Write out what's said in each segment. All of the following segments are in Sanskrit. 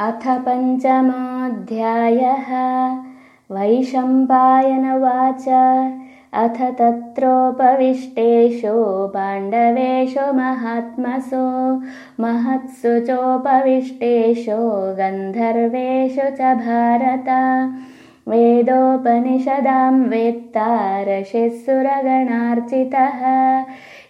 अथ पञ्चमोऽध्यायः वैशम्पायनवाच। अथ तत्रोपविष्टेषु पाण्डवेषु महात्मसु महत्सु चोपविष्टेषु गन्धर्वेषु च भारत। वेदोपनिषदां वेत्तारशिः सुरगणार्चितः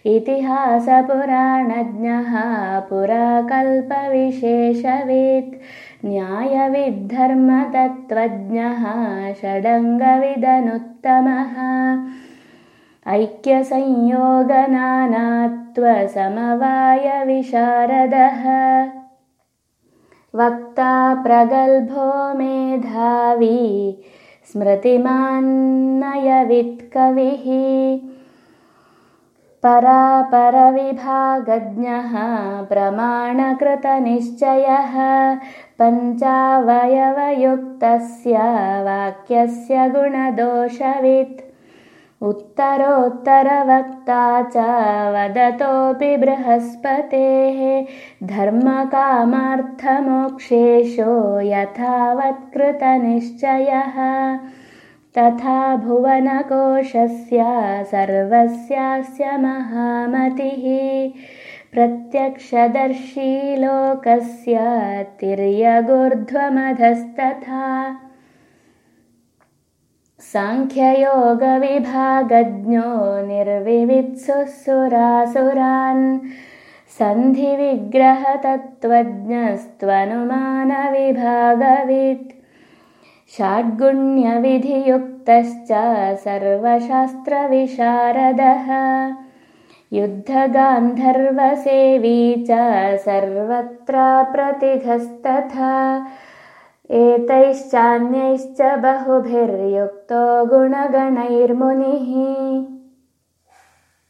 इतिहासपुराणज्ञः पुराकल्पविशेषवित् न्यायविद्धर्मतत्त्वज्ञः षडङ्गविदनुत्तमः। ऐक्यसंयोगनानात्वसमवायविशारदः। वक्ता प्रगल्भो मेधावी स्मृतिमान्नयवित्कविः परापरविभागज्ञः प्रमाणकृतनिश्चयः पञ्चावयवयुक्तस्य वाक्यस्य गुणदोषवित्। उत्तरोत्तरवक्ता च वदतोऽपि बृहस्पतेः धर्मकामार्थमोक्षेषु यथावत्कृतनिश्चयः तथा भुवनकोशस्य सर्वस्यास्य महामतिः। प्रत्यक्षदर्शी लोकस्य तिर्यगुर्ध्वमधस्तथा। साङ्ख्ययोगविभागज्ञो निर्विवित्सुसुरासुरान्। सन्धिविग्रहतत्त्वज्ञस्त्वनुमानविभागवित् षाड्गुण्यविधियुक्तश्च सर्वशास्त्रविशारदः। युद्धगान्धर्वसेवी च सर्वत्र प्रतिघस्तथा एतैश्चान्यैश्च बहुभिर्युक्तो गुणगणैर्मुनिः